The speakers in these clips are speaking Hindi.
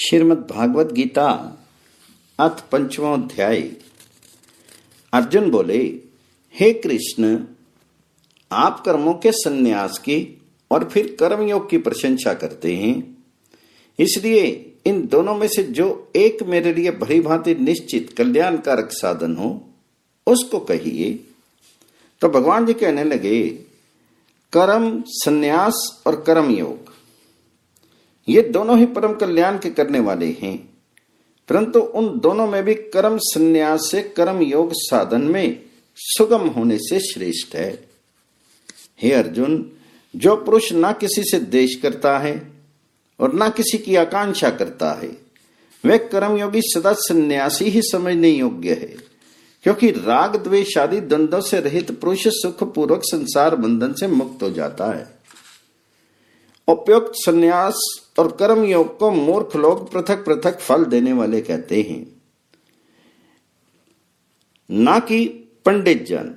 श्रीमद् भागवत गीता, अथ पंचमो अध्याय। अर्जुन बोले, हे कृष्ण, आप कर्मों के संन्यास की और फिर कर्मयोग की प्रशंसा करते हैं। इसलिए इन दोनों में से जो एक मेरे लिए भरी भांति निश्चित कल्याणकारक साधन हो, उसको कहिए। तो भगवान जी कहने लगे, कर्म, संन्यास और कर्म योग ये दोनों ही परम कल्याण के करने वाले हैं। परंतु उन दोनों में भी कर्म संन्यास से कर्म योग साधन में सुगम होने से श्रेष्ठ है। हे अर्जुन, जो पुरुष ना किसी से देश करता है और ना किसी की आकांक्षा करता है वह कर्मयोगी सदा सन्यासी ही समझने योग्य है, क्योंकि राग, द्वेष आदि द्वंद्व से रहित पुरुष सुख पूर्वक संसार बंधन से मुक्त हो जाता है। उपयुक्त संन्यास और कर्म योग को मूर्ख लोग पृथक पृथक फल देने वाले कहते हैं। ना कि पंडित जन,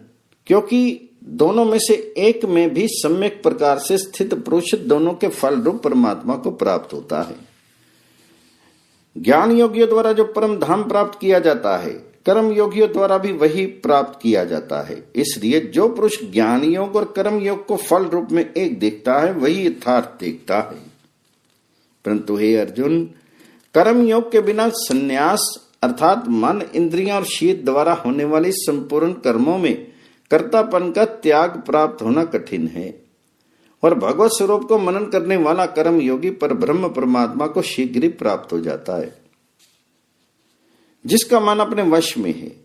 क्योंकि दोनों में से एक में भी सम्यक प्रकार से स्थित पुरुष दोनों के फल रूप परमात्मा को प्राप्त होता है। ज्ञान योगियों द्वारा जो परम धाम प्राप्त किया जाता है, कर्म योगियों द्वारा भी वही प्राप्त किया जाता है। इसलिए जो पुरुष ज्ञान योग और कर्म योग को फल रूप में एक देखता है, वही यथार्थ देखता है। परंतु हे अर्जुन, कर्म योग के बिना संन्यास अर्थात मन, इंद्रियाँ और शीत द्वारा होने वाली संपूर्ण कर्मों में कर्तापन का त्याग प्राप्त होना कठिन है। और भगवत स्वरूप को मनन करने वाला कर्म योगी पर ब्रह्म परमात्मा को शीघ्र ही प्राप्त हो जाता है। जिसका मन अपने वश में है,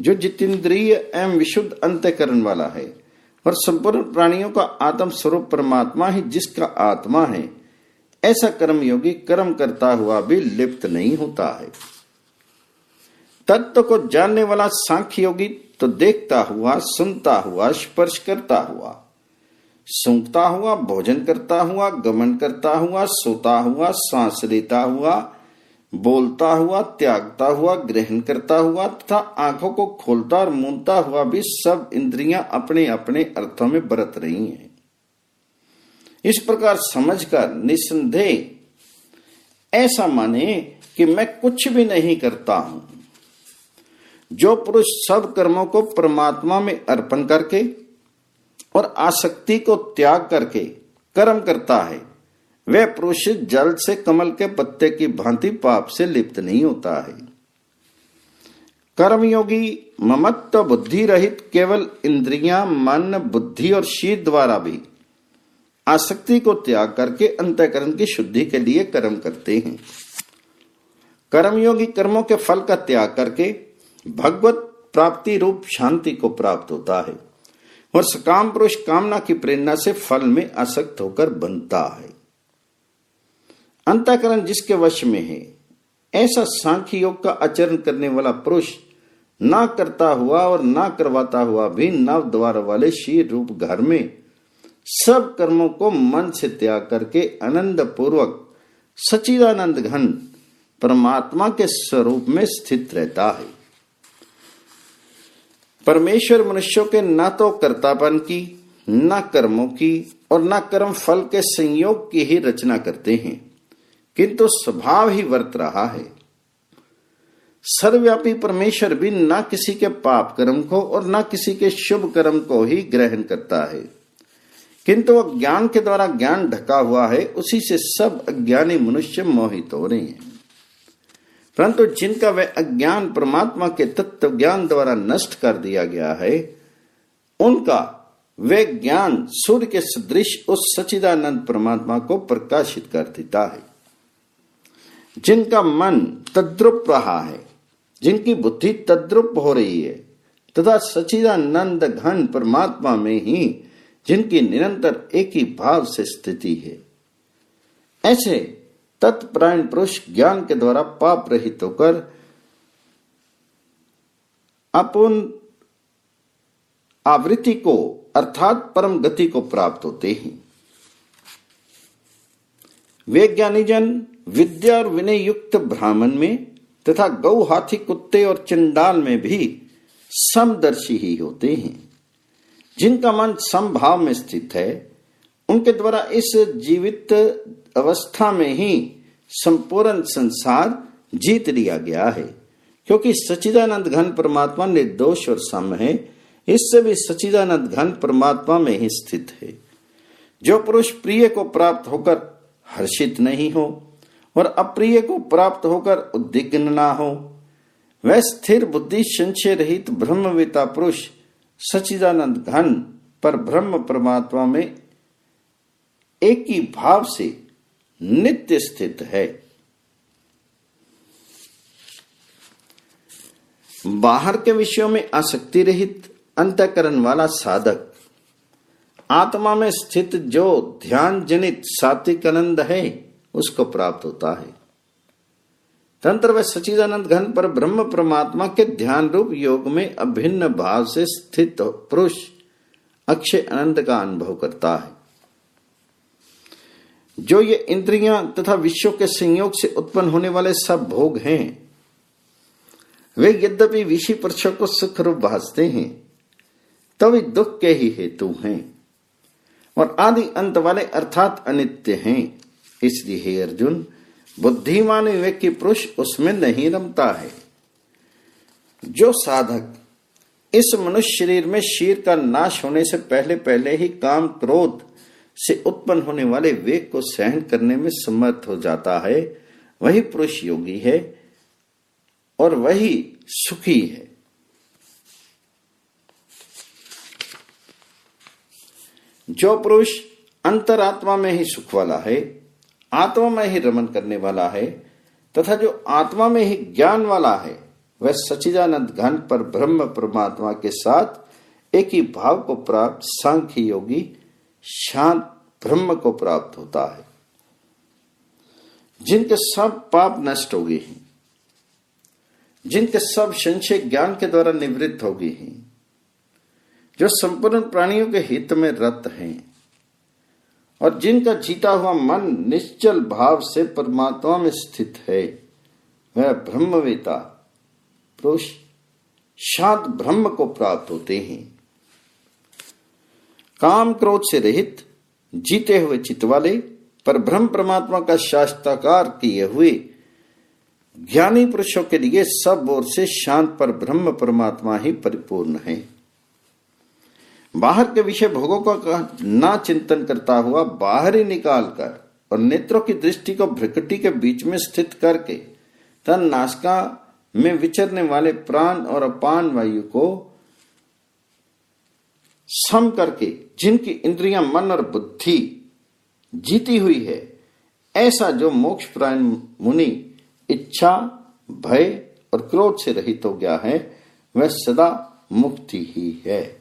जो जितेंद्रिय एवं विशुद्ध अंत्यकरण वाला है, और संपूर्ण प्राणियों का आत्म स्वरूप परमात्मा ही जिसका आत्मा है ऐसा कर्म योगी कर्म करता हुआ भी लिप्त नहीं होता है। तत्व को जानने वाला सांख्य योगी तो देखता हुआ, सुनता हुआ, स्पर्श करता हुआ, सूंघता हुआ, भोजन करता हुआ, गमन करता हुआ, सोता हुआ, सांस लेता हुआ, बोलता हुआ, त्यागता हुआ, ग्रहण करता हुआ तथा आँखों को खोलता और मूंदता हुआ भी सब इंद्रियाँ अपने अपने अर्थों में बरत रही हैं। इस प्रकार समझकर, निसंदेह, ऐसा माने कि मैं कुछ भी नहीं करता हूँ। जो पुरुष सब कर्मों को परमात्मा में अर्पण करके और आसक्ति को त्याग करके कर्म करता है, वह पुरुष जल से कमल के पत्ते की भांति पाप से लिप्त नहीं होता है। कर्मयोगी ममत्व बुद्धि रहित केवल इंद्रियाँ, मन, बुद्धि और शीत द्वारा भी आसक्ति को त्याग करके अंतकरण की शुद्धि के लिए कर्म करते हैं। कर्मयोगी कर्मों के फल का त्याग करके भगवत प्राप्ति रूप शांति को प्राप्त होता है और सकाम पुरुष कामना की प्रेरणा से फल में आसक्त होकर बनता है। अंतकरण जिसके वश में है, ऐसा सांख्य योग का आचरण करने वाला पुरुष ना करता हुआ और ना करवाता हुआ भी नव द्वार वाले शीर रूप घर में सब कर्मों को मन से त्याग करके आनंद पूर्वक सचिदानंद घन परमात्मा के स्वरूप में स्थित रहता है। परमेश्वर मनुष्यों के न तो कर्तापन की, न कर्मों की और न कर्म फल के संयोग की ही रचना करते हैं, किंतु स्वभाव ही वर्त रहा है। सर्वव्यापी परमेश्वर भी न किसी के पाप कर्म को और न किसी के शुभ कर्म को ही ग्रहण करता है। किंतु वह ज्ञान के द्वारा ज्ञान ढका हुआ है, उसी से सब अज्ञानी मनुष्य मोहित हो रहे हैं। परंतु जिनका वह अज्ञान परमात्मा के तत्व ज्ञान द्वारा नष्ट कर दिया गया है, उनका वे ज्ञान सूर्य के सदृश उस सचिदानंद परमात्मा को प्रकाशित कर देता है। जिनका मन तद्रुप रहा है, जिनकी बुद्धि तद्रुप हो रही है, तथा सचिदानंद घन परमात्मा में ही जिनकी निरंतर एक ही भाव से स्थिति है। ऐसे तत्प्रायण पुरुष ज्ञान के द्वारा पाप रहित होकर अपन आवृत्ति को, अर्थात परम गति को प्राप्त होते हैं। वे ज्ञानी जन विद्या और विनय युक्त ब्राह्मण में तथा गौ हाथी कुत्ते और चिंडाल में भी समदर्शी ही होते हैं। जिनका मन समभाव में स्थित है, उनके द्वारा इस जीवित अवस्था में ही संपूर्ण संसार जीत लिया गया है। क्योंकि सचिदानंद घन परमात्मा निर्दोष और सम है, इससे भी सचिदानंद घन परमात्मा में ही स्थित है। जो पुरुष प्रिय को प्राप्त होकर हर्षित नहीं हो और अप्रिय को प्राप्त होकर उद्विग्न ना हो, वह स्थिर बुद्धि संशय रहित ब्रह्मविता पुरुष सचिदानंद घन पर ब्रह्म परमात्मा में एक ही भाव से नित्य स्थित है। बाहर के विषयों में आसक्ति रहित अंतकरण वाला साधक, आत्मा में स्थित जो ध्यान जनित सात्विक आनंद है, उसको प्राप्त होता है। तंत्र व सचिदानंद घन पर ब्रह्म परमात्मा के ध्यान रूप योग में अभिन्न भाव से स्थित पुरुष अक्षय आनंद का अनुभव करता है। जो ये इंद्रियाँ तथा विश्व के संयोग से उत्पन्न होने वाले सब भोग हैं, वे यद्यपि विषि पुरुषों को सुख रूप भाजते हैं, तभी दुख के ही हेतु हैं और आदि अंत वाले अर्थात अनित्य हैं। इसलिए हे अर्जुन बुद्धिमान विवेक की पुरुष उसमें नहीं रमता है। जो साधक इस मनुष्य शरीर में शीर का नाश होने से पहले पहले ही काम क्रोध से उत्पन्न होने वाले वेग को सहन करने में समर्थ हो जाता है, वही पुरुष योगी है और वही सुखी है। जो पुरुष अंतरात्मा में ही सुख वाला है आत्मा में ही रमन करने वाला है तथा जो आत्मा में ही ज्ञान वाला है, वह सचिदानंद घन पर ब्रह्म परमात्मा के साथ एक ही भाव को प्राप्त, सांख्य योगी, शांत ब्रह्म को प्राप्त होता है। जिनके सब पाप नष्ट हो गए हैं, जिनके सब संशय ज्ञान के द्वारा निवृत्त हो गए हैं, जो संपूर्ण प्राणियों के हित में रत हैं और जिनका जीता हुआ मन निश्चल भाव से परमात्मा में स्थित है, वह ब्रह्मवेता, पुरुष शांत ब्रह्म को प्राप्त होते हैं। काम क्रोध से रहित, जीते हुए चित वाले, पर ब्रह्म परमात्मा का शास्त्राकार किए हुए, ज्ञानी पुरुषों के लिए सब ओर से शांत पर ब्रह्म परमात्मा ही परिपूर्ण है। बाहर के विषय भोगों का ना चिंतन करता हुआ बाहर ही निकाल कर और नेत्रों की दृष्टि को भ्रकटी के बीच में स्थित करके तन नासका में विचरने वाले प्राण और अपान वायु को सम करके, जिनकी इंद्रियाँ मन और बुद्धि जीती हुई है, ऐसा जो मोक्ष प्राण मुनि इच्छा, भय और क्रोध से रहित हो गया है, वह सदा मुक्ति ही है।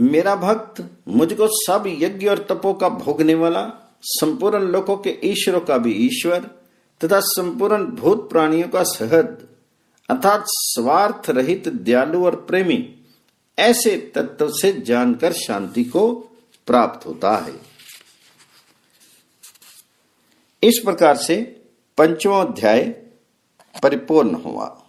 मेरा भक्त मुझको सब यज्ञ और तपो का भोगने वाला, संपूर्ण लोकों के ईश्वरों का भी ईश्वर, तथा संपूर्ण भूत प्राणियों का सहद, अर्थात स्वार्थ रहित दयालु और प्रेमी, ऐसे तत्व से जानकर शांति को प्राप्त होता है। इस प्रकार से पंचमो अध्याय परिपूर्ण हुआ।